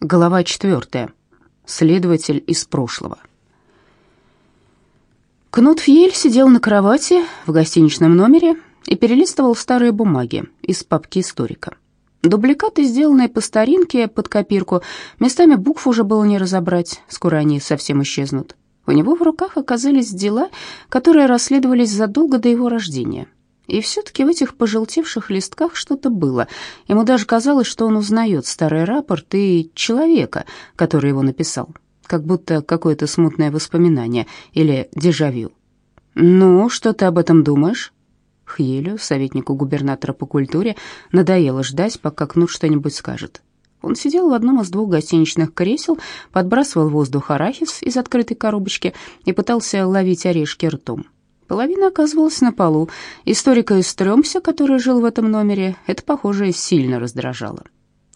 Глава четвертая. Следователь из прошлого. Кнут Фьель сидел на кровати в гостиничном номере и перелистывал старые бумаги из папки историка. Дубликаты, сделанные по старинке, под копирку, местами букв уже было не разобрать, скоро они совсем исчезнут. У него в руках оказались дела, которые расследовались задолго до его рождения — и все-таки в этих пожелтевших листках что-то было. Ему даже казалось, что он узнает старый рапорт и человека, который его написал, как будто какое-то смутное воспоминание или дежавю. «Ну, что ты об этом думаешь?» Хьелю, советнику губернатора по культуре, надоело ждать, пока Кнут что-нибудь скажет. Он сидел в одном из двух гостиничных кресел, подбрасывал воздух арахис из открытой коробочки и пытался ловить орешки ртом. Половина оказывалась на полу. Историка из Стрёмся, который жил в этом номере, это, похоже, сильно раздражало.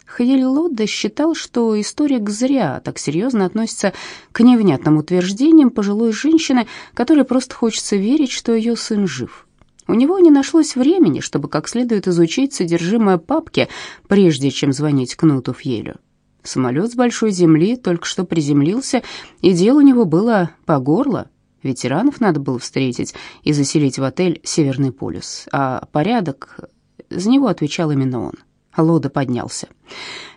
Хьель Лодде считал, что историк зря так серьезно относится к невнятным утверждениям пожилой женщины, которой просто хочется верить, что ее сын жив. У него не нашлось времени, чтобы как следует изучить содержимое папки, прежде чем звонить Кнуту Фьелю. Самолет с большой земли только что приземлился, и дело у него было по горло. Ветеранов надо было встретить и заселить в отель «Северный полюс», а порядок, за него отвечал именно он. Лода поднялся.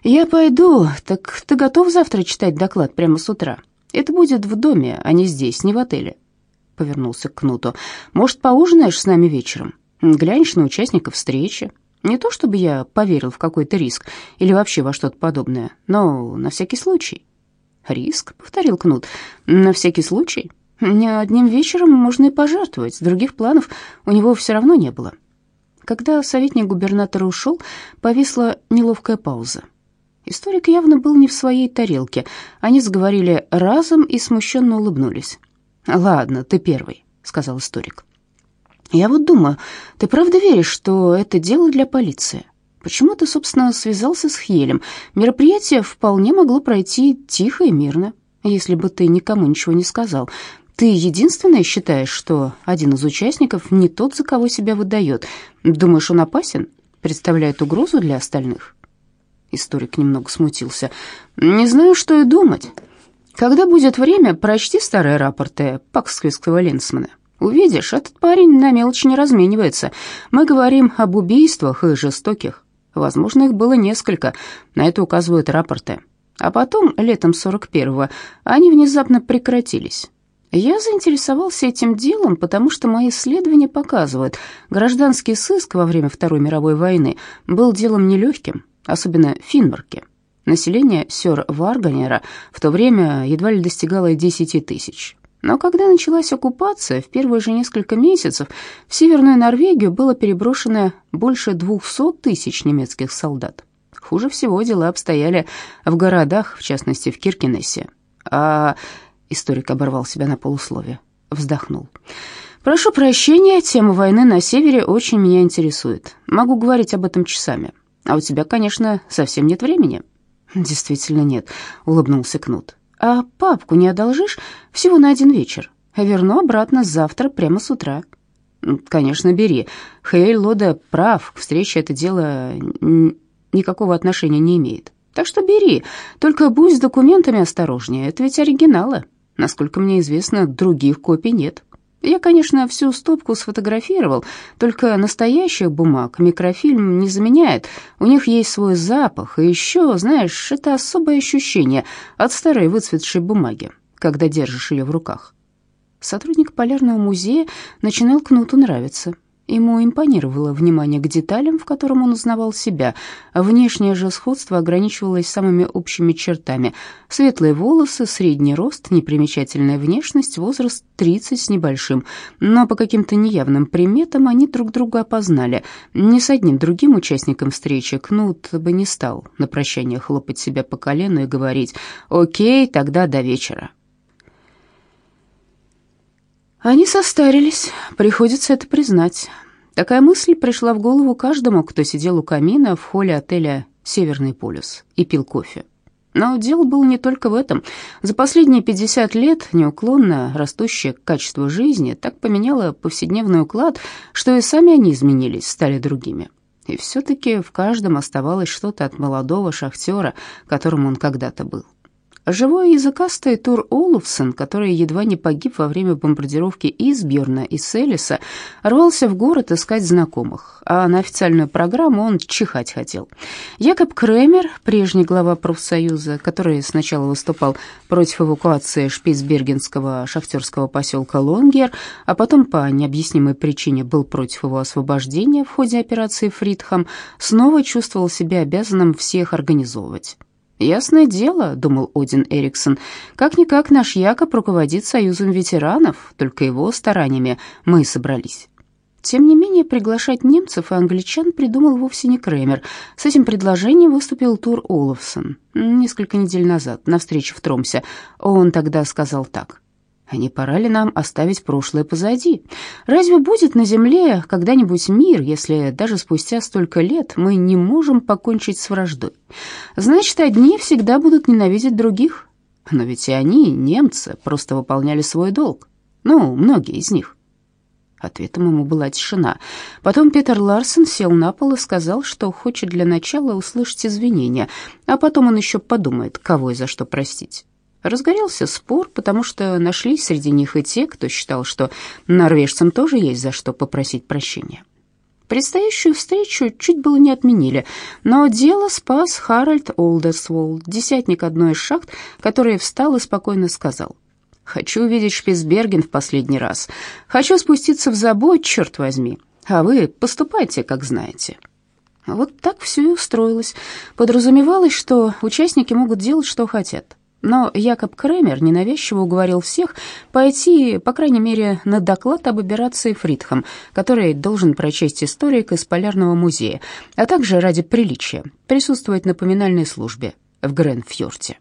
«Я пойду, так ты готов завтра читать доклад прямо с утра? Это будет в доме, а не здесь, не в отеле». Повернулся к Кнуту. «Может, поужинаешь с нами вечером? Глянешь на участников встречи. Не то чтобы я поверил в какой-то риск или вообще во что-то подобное, но на всякий случай». «Риск?» — повторил Кнут. «На всякий случай?» Одним вечером можно и пожертвовать, других планов у него все равно не было. Когда советник губернатора ушел, повисла неловкая пауза. Историк явно был не в своей тарелке. Они заговорили разом и смущенно улыбнулись. «Ладно, ты первый», — сказал историк. «Я вот думаю, ты правда веришь, что это дело для полиции? Почему ты, собственно, связался с Хелем? Мероприятие вполне могло пройти тихо и мирно, если бы ты никому ничего не сказал. Ты единственная считаешь, что один из участников не тот, за кого себя выдает. Думаешь, он опасен? Представляет угрозу для остальных?» Историк немного смутился. «Не знаю, что и думать. Когда будет время, прочти старые рапорты паксквистского Ленсмана. Увидишь, этот парень на мелочи не разменивается. Мы говорим об убийствах и жестоких. Возможно, их было несколько, на это указывают рапорты. А потом, летом 41-го, они внезапно прекратились. Я заинтересовался этим делом, потому что мои исследования показывают, гражданский сыск во время Второй мировой войны был делом нелегким, особенно Финмарке. Население сёр Варганера в то время едва ли достигало 10 тысяч. Но когда началась оккупация, в первые же несколько месяцев в Северную Норвегию было переброшено больше 200 тысяч немецких солдат. Хуже всего дела обстояли в городах, в частности в Киркенесе. А Историк оборвал себя на полусловие, вздохнул. «Прошу прощения, тема войны на севере очень меня интересует. Могу говорить об этом часами. А у тебя, конечно, совсем нет времени». «Действительно нет», — улыбнулся Кнут. «А папку не одолжишь? Всего на один вечер. Верну обратно завтра, прямо с утра». «Конечно, бери. Хейль Лода прав, к встрече это дело никакого отношения не имеет. Так что бери, только будь с документами осторожнее, это ведь оригиналы». Насколько мне известно, других копий нет. Я, конечно, всю стопку сфотографировал, только настоящих бумаг микрофильм не заменяет. У них есть свой запах, и еще, знаешь, это особое ощущение от старой выцветшей бумаги, когда держишь ее в руках. Сотрудник полярного музея начинал Кнуту нравиться. Ему импонировало внимание к деталям, в котором он узнавал себя. Внешнее же сходство ограничивалось самыми общими чертами. Светлые волосы, средний рост, непримечательная внешность, возраст 30 с небольшим. Но по каким-то неявным приметам они друг друга опознали. Ни с одним другим участником встречи Кнут бы не стал на прощание хлопать себя по колену и говорить «Окей, тогда до вечера». Они состарились, приходится это признать. Такая мысль пришла в голову каждому, кто сидел у камина в холле отеля «Северный полюс» и пил кофе. Но дело было не только в этом. За последние 50 лет неуклонно растущее качество жизни так поменяло повседневный уклад, что и сами они изменились, стали другими. И все-таки в каждом оставалось что-то от молодого шахтера, которым он когда-то был. Живой языкастый Тур Олуфсон, который едва не погиб во время бомбардировки Избьерна и Селиса, рвался в город искать знакомых, а на официальную программу он чихать хотел. Якоб Кремер, прежний глава профсоюза, который сначала выступал против эвакуации шпицбергенского шахтерского поселка Лонгер, а потом по необъяснимой причине был против его освобождения в ходе операции «Фридхам», снова чувствовал себя обязанным всех организовывать. «Ясное дело», — думал Один Эриксон, — «как-никак наш Якоб руководит союзом ветеранов, только его стараниями мы и собрались». Тем не менее, приглашать немцев и англичан придумал вовсе не Кремер. С этим предложением выступил Тур Олафсон несколько недель назад на встрече в Тромсе. Он тогда сказал так. А не пора ли нам оставить прошлое позади? Разве будет на Земле когда-нибудь мир, если даже спустя столько лет мы не можем покончить с враждой? Значит, одни всегда будут ненавидеть других. Но ведь и они, немцы, просто выполняли свой долг. Ну, многие из них. Ответом ему была тишина. Потом Петер Ларсен сел на пол и сказал, что хочет для начала услышать извинения, а потом он еще подумает, кого и за что простить. Разгорелся спор, потому что нашлись среди них и те, кто считал, что норвежцам тоже есть за что попросить прощения. Предстоящую встречу чуть было не отменили, но дело спас Харальд Олдерсволд, десятник одной из шахт, который встал и спокойно сказал. «Хочу увидеть Шпицберген в последний раз. Хочу спуститься в забой, черт возьми. А вы поступайте, как знаете». Вот так все и устроилось. Подразумевалось, что участники могут делать, что хотят. Но Якоб Кремер ненавязчиво уговорил всех пойти, по крайней мере, на доклад об операции Фридхам, который должен прочесть историк из Полярного музея, а также ради приличия присутствовать на поминальной службе в Гренфьорте.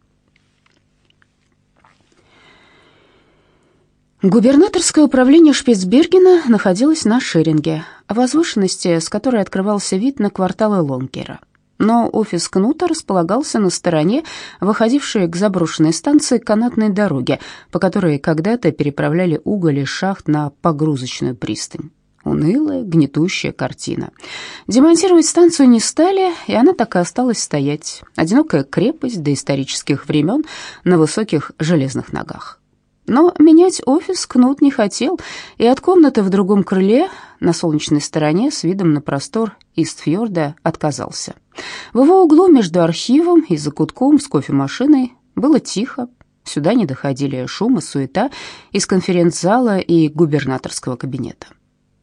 Губернаторское управление Шпицбергена находилось на Шеринге, возвышенности, с которой открывался вид на кварталы Лонгера но офис Кнута располагался на стороне, выходившей к заброшенной станции канатной дороги, по которой когда-то переправляли уголь из шахт на погрузочную пристань. Унылая, гнетущая картина. Демонтировать станцию не стали, и она так и осталась стоять. Одинокая крепость до исторических времен на высоких железных ногах. Но менять офис Кнут не хотел, и от комнаты в другом крыле, на солнечной стороне, с видом на простор Истфьорда, отказался. В его углу между архивом и закутком с кофемашиной было тихо. Сюда не доходили шум и суета из конференц-зала и губернаторского кабинета.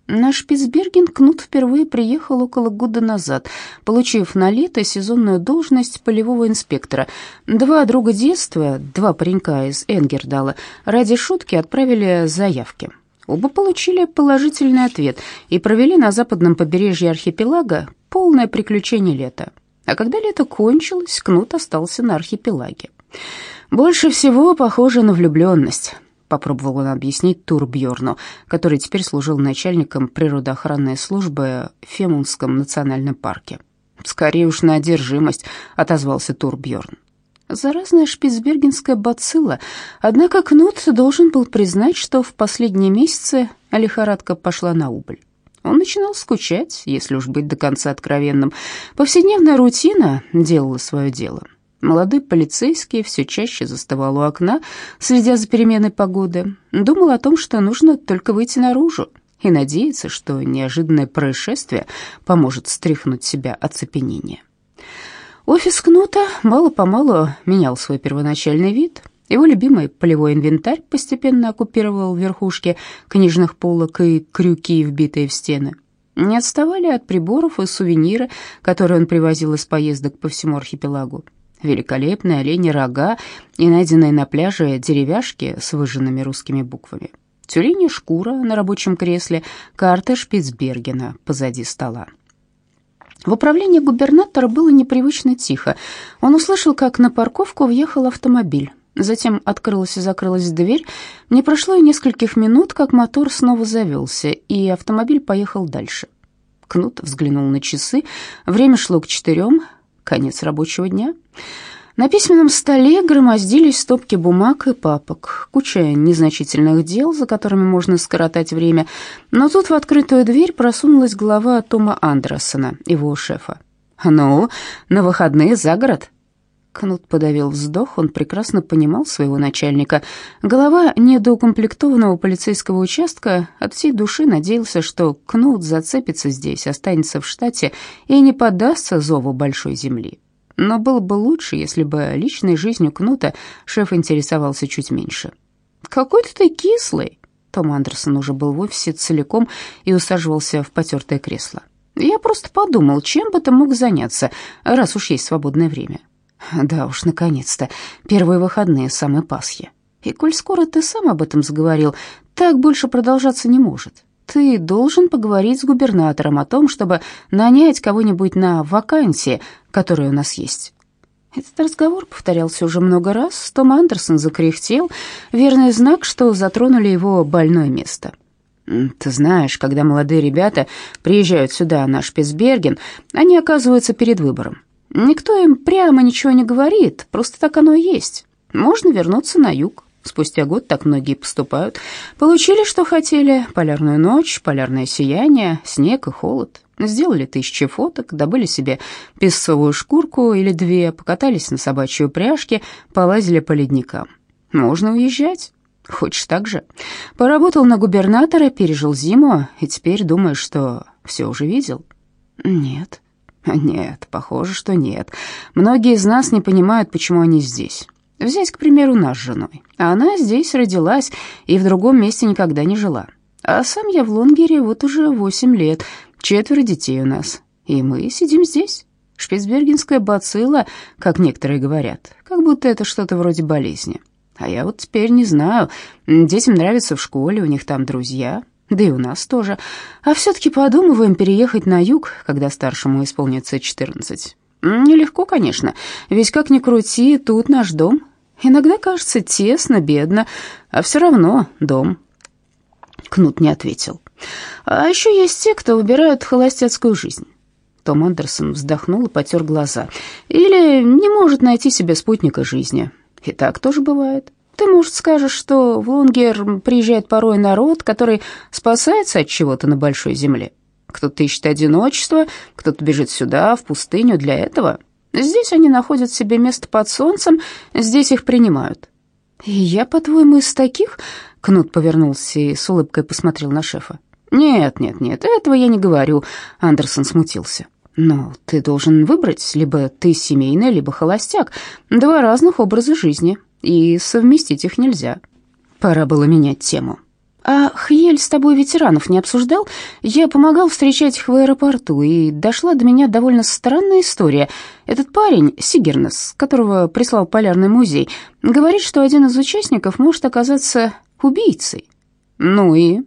На Шпицберген Кнут впервые приехал около года назад, получив на лето сезонную должность полевого инспектора. Два друга детства, два паренька из Энгердала, ради шутки отправили заявки. Оба получили положительный ответ и провели на западном побережье архипелага полное приключение лета. А когда лето кончилось, Кнут остался на архипелаге. Больше всего похоже на влюбленность попробовал он объяснить Турбьорну, который теперь служил начальником природоохранной службы в Фемунском национальном парке. «Скорее уж на одержимость», — отозвался Турбьорн. Заразная шпицбергенская бацилла, однако Кнут должен был признать, что в последние месяцы лихорадка пошла на убыль. Он начинал скучать, если уж быть до конца откровенным. Повседневная рутина делала свое дело. Молодой полицейский все чаще заставал у окна, следя за переменой погоды. Думал о том, что нужно только выйти наружу и надеяться, что неожиданное происшествие поможет стряхнуть себя оцепенение. Офис Кнута мало-помалу менял свой первоначальный вид. Его любимый полевой инвентарь постепенно оккупировал верхушки книжных полок и крюки, вбитые в стены. Не отставали от приборов и сувениры, которые он привозил из поездок по всему архипелагу великолепные олени рога и найденные на пляже деревяшки с выжженными русскими буквами. Тюлени шкура на рабочем кресле, карта Шпицбергена позади стола. В управлении губернатора было непривычно тихо. Он услышал, как на парковку въехал автомобиль. Затем открылась и закрылась дверь. Не прошло и нескольких минут, как мотор снова завелся, и автомобиль поехал дальше. Кнут взглянул на часы. Время шло к четырем конец рабочего дня. На письменном столе громоздились стопки бумаг и папок, куча незначительных дел, за которыми можно скоротать время. Но тут в открытую дверь просунулась голова Тома Андерсона, его шефа. «Ну, на выходные за город?» Кнут подавил вздох, он прекрасно понимал своего начальника. Голова недоукомплектованного полицейского участка от всей души надеялся, что Кнут зацепится здесь, останется в штате и не поддастся зову большой земли. Но было бы лучше, если бы личной жизнью Кнута шеф интересовался чуть меньше. «Какой-то ты кислый!» Том Андерсон уже был в офисе целиком и усаживался в потертое кресло. «Я просто подумал, чем бы ты мог заняться, раз уж есть свободное время. Да уж, наконец-то, первые выходные самой Пасхи. И коль скоро ты сам об этом заговорил, так больше продолжаться не может. Ты должен поговорить с губернатором о том, чтобы нанять кого-нибудь на вакансии, которые у нас есть. Этот разговор повторялся уже много раз. Том Андерсон закряхтел, верный знак, что затронули его больное место. Ты знаешь, когда молодые ребята приезжают сюда, на Шпицберген, они оказываются перед выбором. Никто им прямо ничего не говорит, просто так оно и есть. Можно вернуться на юг. Спустя год так многие поступают. Получили, что хотели. Полярную ночь, полярное сияние, снег и холод. Сделали тысячи фоток, добыли себе песцовую шкурку или две, покатались на собачьей упряжке, полазили по ледникам. Можно уезжать. Хочешь так же? Поработал на губернатора, пережил зиму, и теперь думаешь, что все уже видел? Нет. Нет, похоже, что нет. Многие из нас не понимают, почему они здесь. Взять, к примеру, нас с женой. Она здесь родилась и в другом месте никогда не жила. А сам я в Лонгере вот уже восемь лет, четверо детей у нас. И мы сидим здесь. Шпицбергенская бацилла, как некоторые говорят, как будто это что-то вроде болезни. А я вот теперь не знаю. Детям нравится в школе, у них там друзья, да и у нас тоже. А все-таки подумываем переехать на юг, когда старшему исполнится 14. Нелегко, конечно, ведь как ни крути, тут наш дом. Иногда кажется тесно, бедно, а все равно дом. Кнут не ответил. А еще есть те, кто выбирают холостяцкую жизнь. Том Андерсон вздохнул и потер глаза. Или не может найти себе спутника жизни. И так тоже бывает. Ты, может, скажешь, что в Лунгер приезжает порой народ, который спасается от чего-то на большой земле. Кто-то ищет одиночество, кто-то бежит сюда, в пустыню для этого. Здесь они находят себе место под солнцем, здесь их принимают. И я, по-твоему, из таких? Кнут повернулся и с улыбкой посмотрел на шефа. Нет, нет, нет, этого я не говорю, Андерсон смутился. Но ты должен выбрать, либо ты семейный, либо холостяк. Два разных образа жизни и совместить их нельзя. Пора было менять тему. «А Хьель с тобой ветеранов не обсуждал? Я помогал встречать их в аэропорту, и дошла до меня довольно странная история. Этот парень, Сигернес, которого прислал Полярный музей, говорит, что один из участников может оказаться убийцей. Ну и...»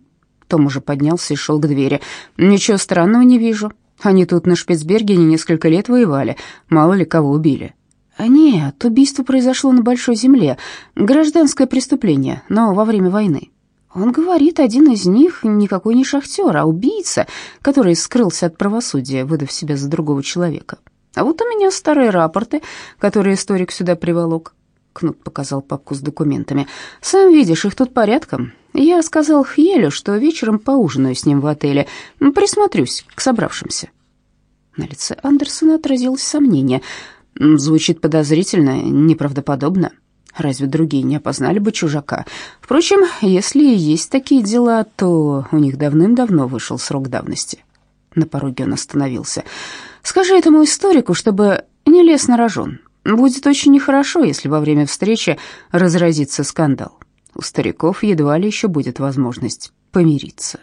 Том уже поднялся и шел к двери. «Ничего странного не вижу. Они тут на Шпицбергене несколько лет воевали, мало ли кого убили». А «Нет, убийство произошло на Большой Земле. Гражданское преступление, но во время войны. Он говорит, один из них никакой не шахтер, а убийца, который скрылся от правосудия, выдав себя за другого человека. А вот у меня старые рапорты, которые историк сюда приволок». Кнут показал папку с документами. «Сам видишь, их тут порядком. Я сказал Хьелю, что вечером поужинаю с ним в отеле. Присмотрюсь к собравшимся». На лице Андерсона отразилось сомнение – Звучит подозрительно, неправдоподобно. Разве другие не опознали бы чужака? Впрочем, если есть такие дела, то у них давным-давно вышел срок давности. На пороге он остановился. «Скажи этому историку, чтобы не лез на рожон. Будет очень нехорошо, если во время встречи разразится скандал. У стариков едва ли еще будет возможность помириться».